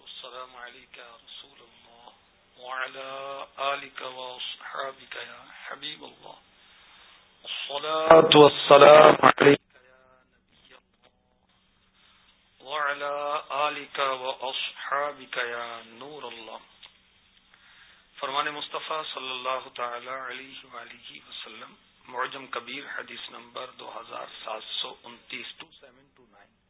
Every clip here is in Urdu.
والسلام عليك يا رسول الله وعلى آلك وأصحابك يا حبيب الله. الصلاة والسلام عليك يا نبي الله وعلى آلك وأصحابك يا نور الله. فرمان مصطفیٰ صلی اللہ تعالی علیہ وآلہ وسلم، معجم کبیر، حدیث نمبر دو ہزار سات سو انتیس ٹو سیون ٹو نائن.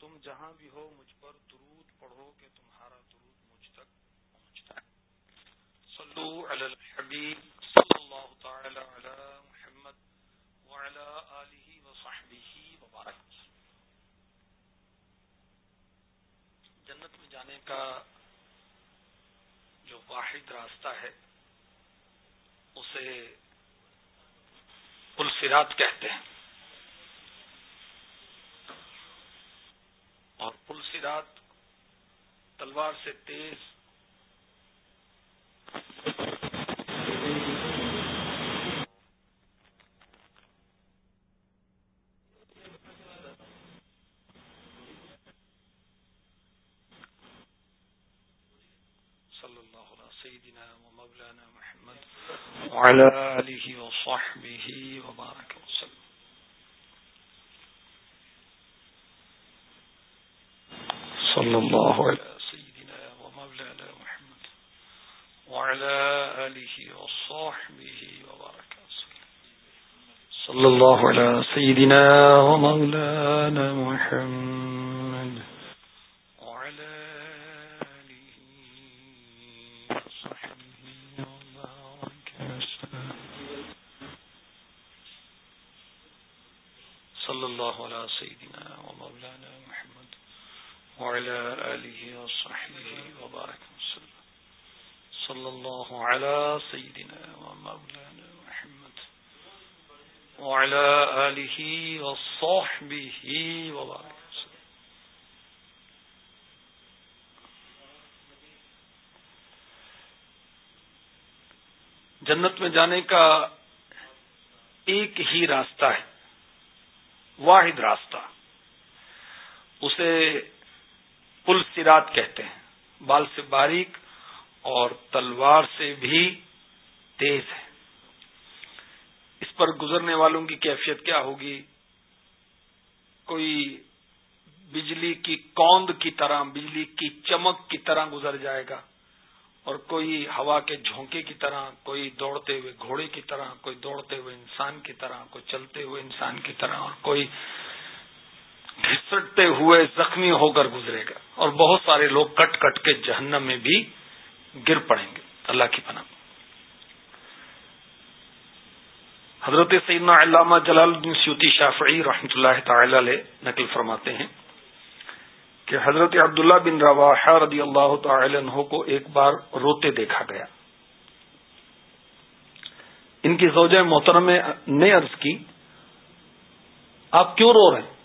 تم جہاں بھی ہو، مجھ پر درود پڑھو کہ تمہارا درود مجھ تک پہنچتا ہے۔ صلو علی الحبیب، صلی اللہ تعالی علی محمد وعلی آلہ وصحبہ وبارک۔ جنت میں جانے کا جو واحد راستہ ہے، اسے پلسرات کہتے ہیں۔ اور پلسرات تلوار سے تیز صلی اللہ محمد وعلى آله وصحبه وبارك وسلم صلى الله على سيدنا ومولانا محمد وعلى آله وصحبه وبارك وسلم صلى الله على سيدنا ومولانا محمد. وعلى آله وصحبه وبارك وسلم صلى الله على سيدنا ومولانا محمد وعلى آله وصحبه وبارك وسلم. صلى الله على سيدنا ومولانا محمد وعلى آله وصحبه وبارك وسلم. جنت میں جانے کا ایک ہی راستہ ہے، واحد راستہ۔ اسے پل سرات کہتے ہیں۔ بال سے باریک اور تلوار سے بھی تیز ہے۔ اس پر گزرنے والوں کی کیفیت کیا ہوگی؟ کوئی بجلی کی کوند کی طرح، بجلی کی چمک کی طرح گزر جائے گا اور کوئی ہوا کے جھونکے کی طرح، کوئی دوڑتے ہوئے گھوڑے کی طرح، کوئی دوڑتے ہوئے انسان کی طرح، کوئی چلتے ہوئے انسان کی طرح اور کوئی گھسٹتے ہوئے زخمی ہو کر گزرے گا اور بہت سارے لوگ کٹ کٹ کے جہنم میں بھی گر پڑیں گے۔ اللہ کی پناہ۔ حضرت سیدنا علامہ جلال الدین سیوتی شافعی رحمۃ اللہ تعالی علیہ نقل فرماتے ہیں کہ حضرت عبداللہ بن رواحہ رضی اللہ تعالی عنہ کو ایک بار روتے دیکھا گیا۔ ان کی زوجہ محترم نے عرض کی، آپ کیوں رو رہے ہیں؟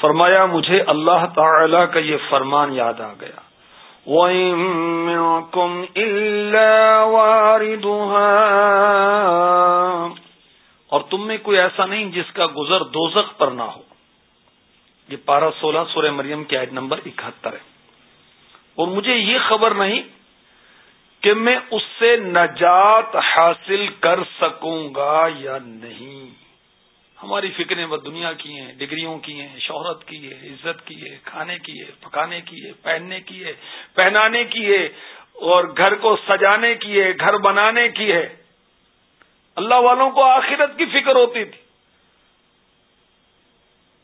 فرمایا، مجھے اللہ تعالی کا یہ فرمان یاد آ گیا۔ اور تم میں کوئی ایسا نہیں جس کا گزر دوزخ پر نہ ہو۔ یہ پارہ سولہ سورہ مریم کی آیت نمبر اکہتر ہے۔ اور مجھے یہ خبر نہیں کہ میں اس سے نجات حاصل کر سکوں گا یا نہیں۔ ہماری فکریں بس دنیا کی ہیں، ڈگریوں کی ہیں، شہرت کی ہے، عزت کی ہے، کھانے کی ہے، پکانے کی ہے، پہننے کی ہے، پہنانے کی ہے، اور گھر کو سجانے کی ہے، گھر بنانے کی ہے۔ اللہ والوں کو آخرت کی فکر ہوتی تھی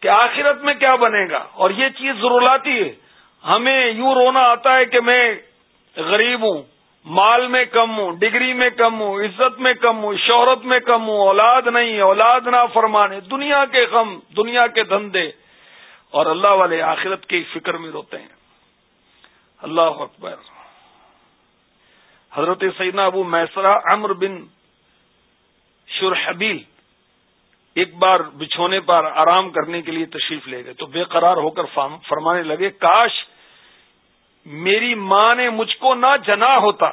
کہ آخرت میں کیا بنے گا۔ اور یہ چیز ضرور لاتی ہے۔ ہمیں یوں رونا آتا ہے کہ میں غریب ہوں۔ مال میں کم ہوں، ڈگری میں کم ہوں، عزت میں کم ہوں، شہرت میں کم ہوں، اولاد نہیں اولاد نہ فرمانے دنیا کے غم، دنیا کے دھندے، اور اللہ والے آخرت کی فکر میں روتے ہیں۔ اللہ اکبر۔ حضرت سیدنا ابو میسرا امر بن شرحبیل ایک بار بچھونے پر آرام کرنے کے لیے تشریف لے گئے تو بے قرار ہو کر فرمانے لگے، کاش میری ماں نے مجھ کو نہ جنا ہوتا۔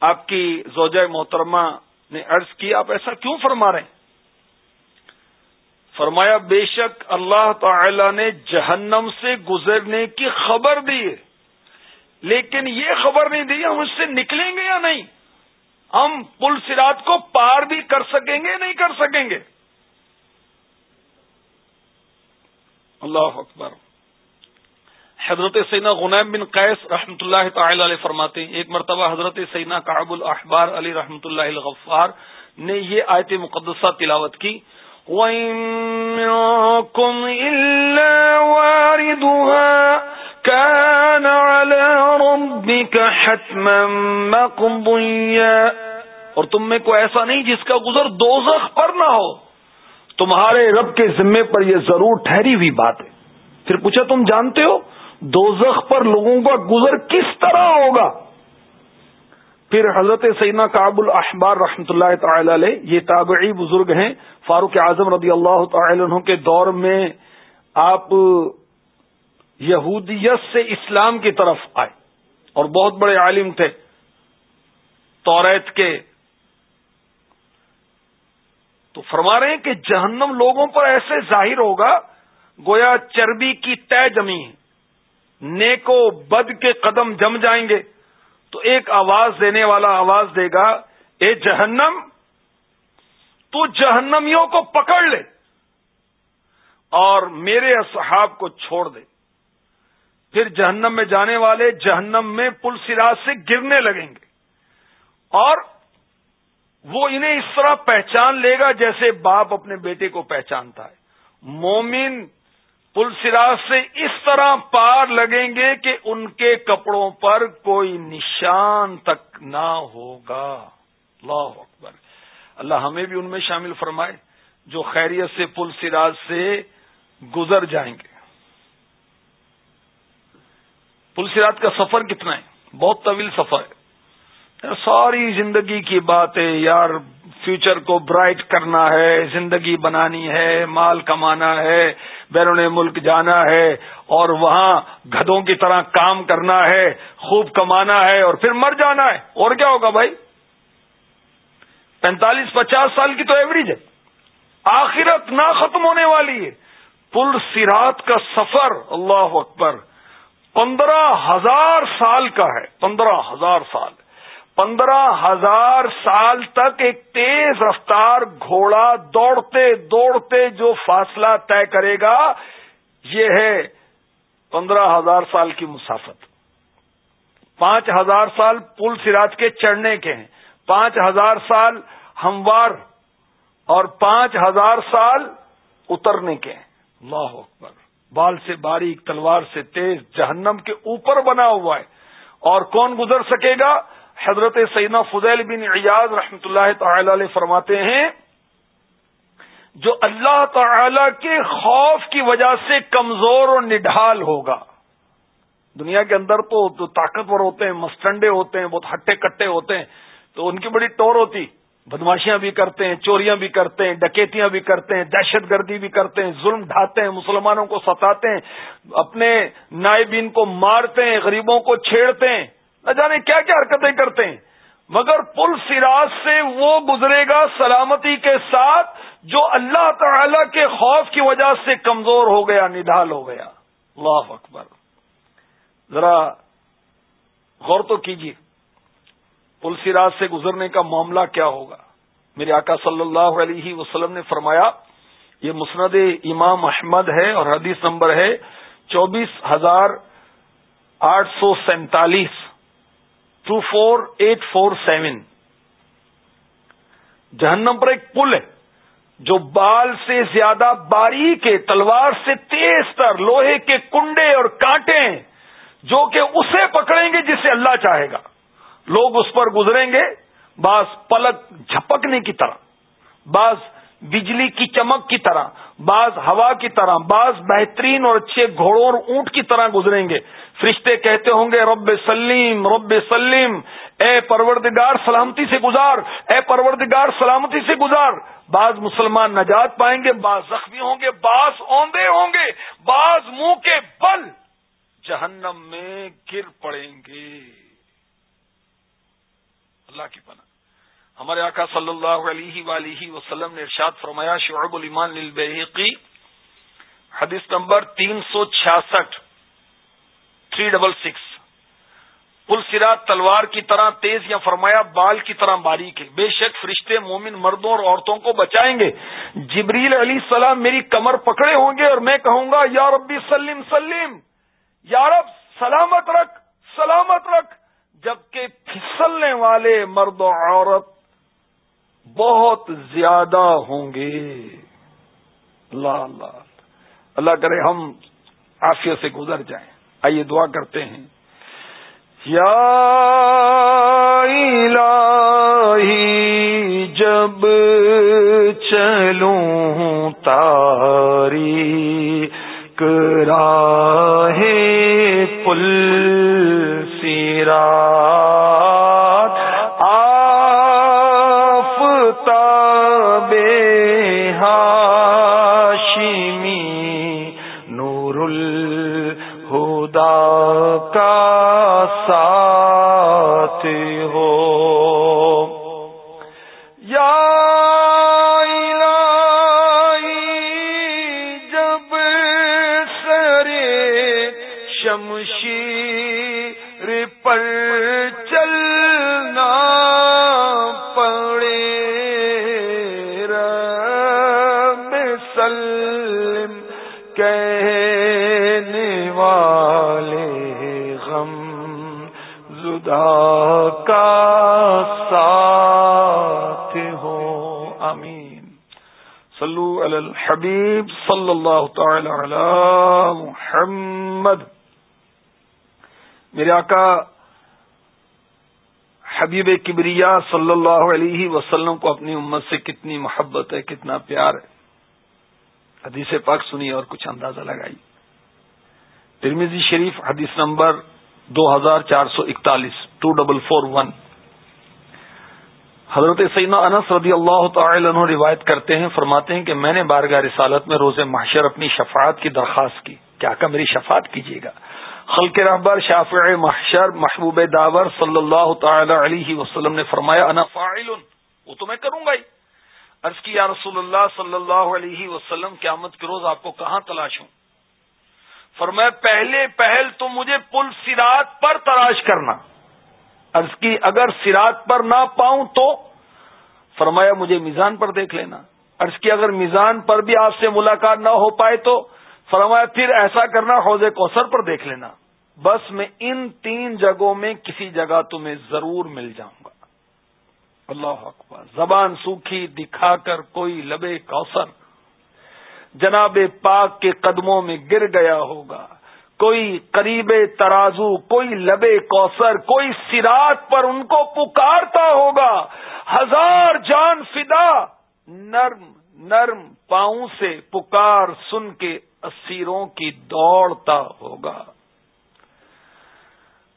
آپ کی زوجہ محترمہ نے عرض کی آپ ایسا کیوں فرما رہے ہیں؟ فرمایا، بے شک اللہ تعالی نے جہنم سے گزرنے کی خبر دی ہے۔ لیکن یہ خبر نہیں دی، ہم اس سے نکلیں گے یا نہیں؟ ہم پل سرات کو پار بھی کر سکیں گے نہیں کر سکیں گے؟ اللہ اکبر۔ حضرت سینا غنیم بن قیس رحمۃ اللہ تعالی علیہ فرماتے ہیں، ایک مرتبہ حضرت سینا کاب الاحبار علی رحمۃ اللہ الغفار نے یہ آیت مقدسہ تلاوت کی اور تم میں کوئی ایسا نہیں جس کا گزر دوزخ پر نہ ہو۔ تمہارے رب کے ذمے پر یہ ضرور ٹھہری ہوئی بات ہے۔ پھر پوچھا تم جانتے ہو؟ دوزخ پر لوگوں کا گزر کس طرح ہوگا؟ پھر حضرت سینا کاب الاحبار رحمۃ اللہ تعالی علیہ، یہ تابعی بزرگ ہیں، فاروق اعظم رضی اللہ تعالی عنہ کے دور میں آپ یہودیت سے اسلام کی طرف آئے اور بہت بڑے عالم تھے۔ توریت کے تو فرما رہے ہیں کہ جہنم لوگوں پر ایسے ظاہر ہوگا، گویا چربی کی طے جمی ہے۔ نیکو بد کے قدم جم جائیں گے تو ایک آواز دینے والا آواز دے گا، اے جہنم، تو جہنمیوں کو پکڑ لے اور میرے اصحاب کو چھوڑ دے۔ پھر جہنم میں جانے والے جہنم میں پل سراج سے گرنے لگیں گے۔ اور وہ انہیں اس طرح پہچان لے گا جیسے باپ اپنے بیٹے کو پہچانتا ہے۔ مومن پل سراج سے اس طرح پار لگیں گے کہ ان کے کپڑوں پر کوئی نشان تک نہ ہوگا۔ اللہ اکبر۔ اللہ ہمیں بھی ان میں شامل فرمائے جو خیریت سے پل سراج سے گزر جائیں گے۔ پل سراج کا سفر کتنا ہے؟ بہت طویل سفر ہے۔ ساری زندگی کی بات ہے یار فیوچر کو برائٹ کرنا ہے، زندگی بنانی ہے، مال کمانا ہے، بیرون ملک جانا ہے، اور وہاں گدوں کی طرح کام کرنا ہے، خوب کمانا ہے، اور پھر مر جانا ہے. اور کیا ہوگا بھائی؟ پینتالیس پچاس سال کی تو ایوریج ہے. آخرت نہ ختم ہونے والی ہے. پل سیرات کا سفر، اللہ اکبر. پندرہ ہزار سال کا ہے. پندرہ ہزار سال. پندرہ ہزار سال تک ایک تیز رفتار گھوڑا دوڑتے دوڑتے جو فاصلہ طے کرے گا، یہ ہے پندرہ ہزار سال کی مسافت۔ پانچ ہزار سال پل سراج کے چڑھنے کے ہیں۔ پانچ ہزار سال ہموار اور پانچ ہزار سال اترنے کے ہیں۔ اللہ اکبر۔ بال سے باریک، تلوار سے تیز، جہنم کے اوپر بنا ہوا ہے۔ اور کون گزر سکے گا؟ حضرت سیدنا فضیل بن ایاز رحمۃ اللہ تعالی علیہ فرماتے ہیں، جو اللہ تعالی کے خوف کی وجہ سے کمزور اور نڈھال ہوگا۔ دنیا کے اندر تو طاقتور ہوتے ہیں مسٹنڈے ہوتے ہیں، بہت ہٹے کٹے ہوتے ہیں، تو ان کی بڑی ٹور ہوتی۔ بدماشیاں بھی کرتے ہیں، چوریاں بھی کرتے ہیں، ڈکیتیاں بھی کرتے ہیں، دہشت گردی بھی کرتے ہیں، ظلم ڈھاتے ہیں، مسلمانوں کو ستاتے ہیں، اپنے نائبین کو مارتے ہیں، غریبوں کو چھیڑتے ہیں۔ نہ جانے کیا کیا حرکتیں کرتے ہیں۔ مگر پل سراج سے وہ گزرے گا سلامتی کے ساتھ جو اللہ تعالی کے خوف کی وجہ سے کمزور ہو گیا نڈال ہو گیا۔ اللہ اکبر۔ ذرا غور تو کیجیے پل سراج سے گزرنے کا معاملہ کیا ہوگا؟ میرے آقا صلی اللہ علیہ وسلم نے فرمایا، یہ مسند امام احمد ہے اور حدیث نمبر ہے چوبیس ہزار آٹھ سو سینتالیس۔ Two four eight four seven. جہنم پر ایک پل ہے جو بال سے زیادہ باریک ہے تلوار سے تیز تر، لوہے کے کنڈے اور کانٹے ہیں جو کہ اسے پکڑیں گے جسے اللہ چاہے گا۔ لوگ اس پر گزریں گے، بعض پلک جھپکنے کی طرح، بعض بجلی کی چمک کی طرح، بعض ہوا کی طرح، بعض بہترین اور اچھے گھوڑوں اور اونٹ کی طرح گزریں گے۔ فرشتے کہتے ہوں گے، رب سلیم رب سلیم، اے پروردگار سلامتی سے گزار، اے پروردگار سلامتی سے گزار۔ بعض مسلمان نجات پائیں گے، بعض زخمی ہوں گے، بعض اوندے ہوں گے، بعض منہ کے بل جہنم میں گر پڑیں گے۔ اللہ کی پناہ۔ ہمارے آقا صلی اللہ علیہ ولیہ وسلم نے ارشاد فرمایا شعب المان للبیحقی حدیث نمبر تین سو چھیاسٹھ، تھری ڈبل سکس۔ پل سرات تلوار کی طرح تیز یا فرمایا بال کی طرح باریک ہے۔ بے شک فرشتے مومن مردوں اور عورتوں کو بچائیں گے۔ جبریل علی السلام میری کمر پکڑے ہوں گے اور میں کہوں گا، یا ربی سلیم سلیم یا رب سلامت رکھ سلامت رکھ۔ جبکہ پھسلنے والے مرد و عورت بہت زیادہ ہوں گے۔ اللہ اللہ۔ اللہ کرے ہم آفیہ سے گزر جائیں۔ آئیے دعا کرتے ہیں۔ یا الہی، جب چلوں تاری کرا پل سیرا۔ کتاب والے غم زدا کا سات ہو سل الحبیب صلی اللہ تعالی علی محمد۔ میرے آقا حبیب کبریا صلی اللہ علیہ وسلم کو اپنی امت سے کتنی محبت ہے، کتنا پیار ہے۔ حدیث پاک سنی اور کچھ اندازہ لگائی۔ ترمیزی شریف حدیث نمبر دو ہزار چار سو اکتالیس ٹو ڈبل فور ون حضرت سیدنا انس رضی اللہ تعالی عنہ روایت کرتے ہیں، فرماتے ہیں کہ میں نے بارگاہ رسالت میں روز محشر اپنی شفاعت کی درخواست کی۔ کیا کہ میری شفاعت کیجیے گا؟ خلق رحبر شافع محشر محبوب داور صلی اللہ تعالی علیہ وسلم نے فرمایا، انا فاعل وہ تو میں کروں گا ہی عرض کی، یا رسول اللہ صلی اللہ علیہ وسلم، قیامت کے روز آپ کو کہاں تلاش ہوں؟ فرمایا، پہلے پہل تو مجھے پل سرات پر تلاش کرنا۔ عرض کی، اگر سرات پر نہ پاؤں تو؟ فرمایا، مجھے میزان پر دیکھ لینا۔ عرض کی، اگر میزان پر بھی آپ سے ملاقات نہ ہو پائے تو؟ فرمایا، پھر ایسا کرنا، حوض کوثر پر دیکھ لینا۔ بس میں ان تین جگہوں میں کسی جگہ تمہیں ضرور مل جاؤں گا۔ اللہ اکبر، زبان سوکھی، دکھا کر کوئی لبے کوثر۔ جناب پاک کے قدموں میں گر گیا ہوگا۔ کوئی قریب ترازو، کوئی لبے کوسر کوئی سراط پر ان کو پکارتا ہوگا۔ ہزار جان فدا، نرم نرم پاؤں سے پکار سن کے اسیروں کی دوڑتا ہوگا۔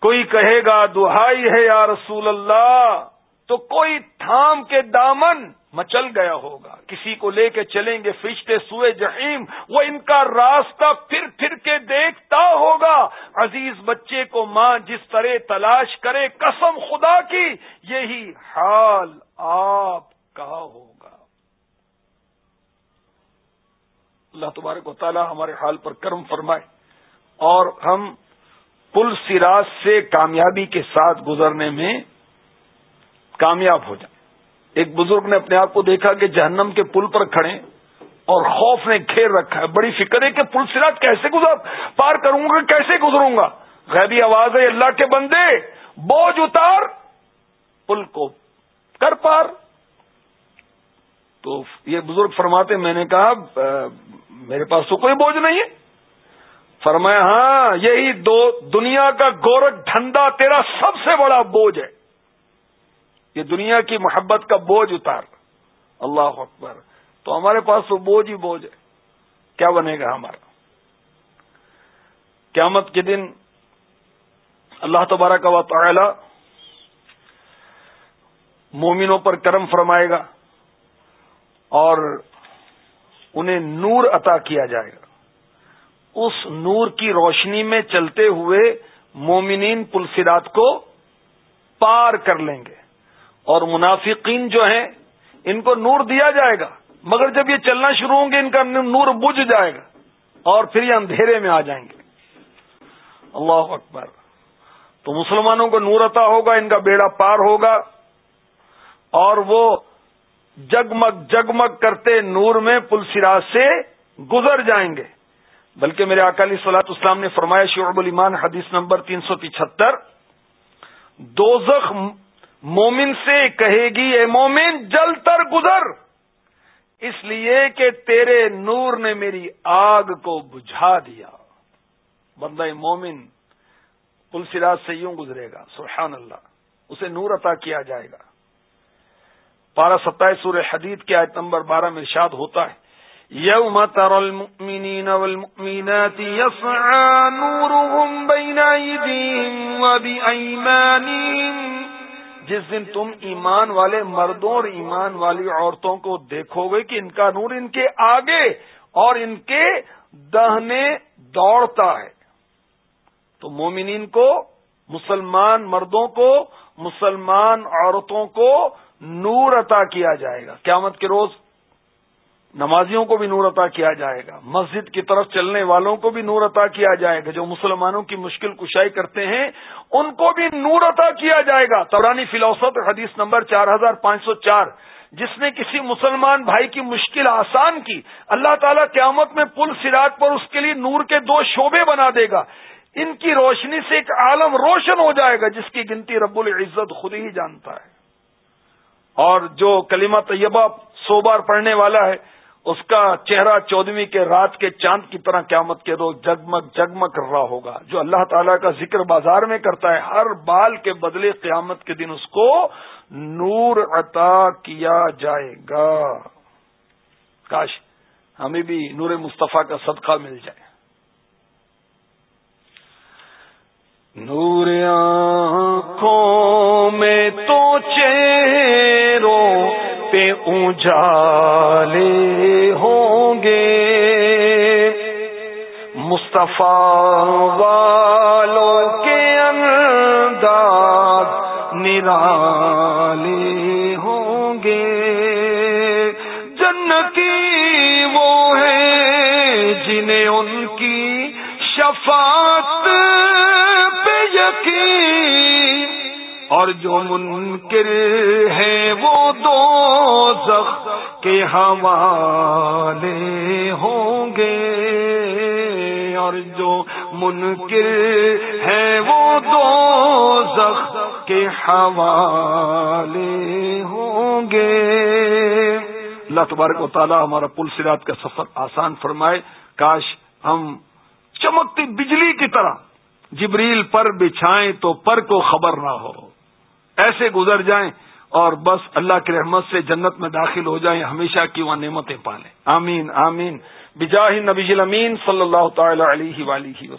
کوئی کہے گا، دہائی ہے یا رسول اللہ تو کوئی تھام کے دامن مچل گیا ہوگا۔ کسی کو لے کے چلیں گے فرشتے سوئے جہیم وہ ان کا راستہ پھر پھر کے دیکھتا ہوگا۔ عزیز بچے کو ماں جس طرح تلاش کرے، قسم خدا کی، یہی حال آپ کا ہوگا۔ اللہ تبارک و تعالی ہمارے حال پر کرم فرمائے اور ہم پل سراج سے کامیابی کے ساتھ گزرنے میں کامیاب ہو جائیں۔ ایک بزرگ نے اپنے آپ کو دیکھا کہ جہنم کے پل پر کھڑے اور خوف نے گھیر رکھا ہے۔ بڑی فکر ہے کہ پل سراج کیسے گزر پار کروں گا کیسے گزروں گا؟ غیبی آواز ہے، اللہ کے بندے، بوجھ اتار، پل کو کر پار۔ تو یہ بزرگ فرماتے میں نے کہا میرے پاس تو کوئی بوجھ نہیں ہے۔ فرمایا ہاں یہی دو دنیا کا گورکھ دھندا تیرا سب سے بڑا بوجھ ہے۔ یہ دنیا کی محبت کا بوجھ اتار۔ اللہ اکبر۔ تو ہمارے پاس تو بوجھ ہی بوجھ ہے۔ کیا بنے گا ہمارا؟ قیامت کے دن اللہ تبارہ کا تعالی مومنوں پر کرم فرمائے گا اور انہیں نور عطا کیا جائے گا۔ اس نور کی روشنی میں چلتے ہوئے مومنین پلسرات کو پار کر لیں گے۔ اور منافقین جو ہیں، ان کو نور دیا جائے گا۔ مگر جب یہ چلنا شروع ہوں گے، ان کا نور بجھ جائے گا۔ اور پھر یہ اندھیرے میں آ جائیں گے۔ اللہ اکبر۔ تو مسلمانوں کو نور عطا ہوگا، ان کا بیڑا پار ہوگا۔ اور وہ جگمگ جگمگ کرتے نور میں پل سراج سے گزر جائیں گے۔ بلکہ میرے اکالی سلاط اسلام نے فرمایا، شعب الایمان، حدیث نمبر تین سو پچہتر۔ دوزخ مومن سے کہے گی، اے مومن، جل تر گزر. اس لیے کہ تیرے نور نے میری آگ کو بجھا دیا۔ بندہ مومن پل سراج سے یوں گزرے گا، سبحان اللہ، اسے نور عطا کیا جائے گا۔ پارہ ستائیس سورہ حدید کے آیت نمبر بارہ میں ارشاد ہوتا ہے، یوم تر المؤمنین والمؤمنات يسعى نورهم بين ايديهم وبأيمانهم جس دن تم ایمان والے مردوں اور ایمان والی عورتوں کو دیکھو گے کہ ان کا نور ان کے آگے اور ان کے دہنے دوڑتا ہے۔ تو مومنین کو، مسلمان مردوں کو، مسلمان عورتوں کو نور عطا کیا جائے گا۔ قیامت کے روز نمازیوں کو بھی نور عطا کیا جائے گا۔ مسجد کی طرف چلنے والوں کو بھی نور عطا کیا جائے گا۔ جو مسلمانوں کی مشکل کشائی کرتے ہیں، ان کو بھی نور عطا کیا جائے گا۔ تورانی فلوسط حدیث نمبر چار ہزار پانچ سو چار، جس نے کسی مسلمان بھائی کی مشکل آسان کی، اللہ تعالیٰ قیامت میں پل سراج پر اس کے لیے نور کے دو شعبے بنا دے گا۔ ان کی روشنی سے ایک عالم روشن ہو جائے گا، جس کی گنتی رب العزت خود ہی جانتا ہے۔ اور جو کلمہ طیبہ سو بار پڑھنے والا ہے اس کا چہرہ چودہویں کے رات کے چاند کی طرح قیامت کے روز جگمگ جگمگ کر رہا ہوگا، جو اللہ تعالیٰ کا ذکر بازار میں کرتا ہے۔ ہر بال کے بدلے قیامت کے دن اس کو نور عطا کیا جائے گا۔ کاش ہمیں بھی نور مصطفیٰ کا صدقہ مل جائے۔ نور آنکھوں میں تو چہروں پہ اونجالے ہوں گے۔ مصطفیٰ والوں کے انداز نرالے ہوں گے۔ جنتی وہ ہے جنہیں ان کی شفاعت پہ یقین اور جو منکر ہے وہ دو زخ کے حوالے ہوں گے۔ اور جو منکر ہے وہ دو زخ کے حوالے ہوں گے۔ اللہ تبارک و تعالیٰ ہمارا پل سرات کا سفر آسان فرمائے۔ کاش ہم چمکتی بجلی کی طرح جبریل پر بچھائیں تو پر کو خبر نہ ہو۔ ایسے گزر جائیں اور بس اللہ کی رحمت سے جنت میں داخل ہو جائیں، ہمیشہ کی وہ نعمتیں پالیں۔ آمین آمین۔ بجاہ نبی امین صلی اللہ تعالی علیہ وسلم۔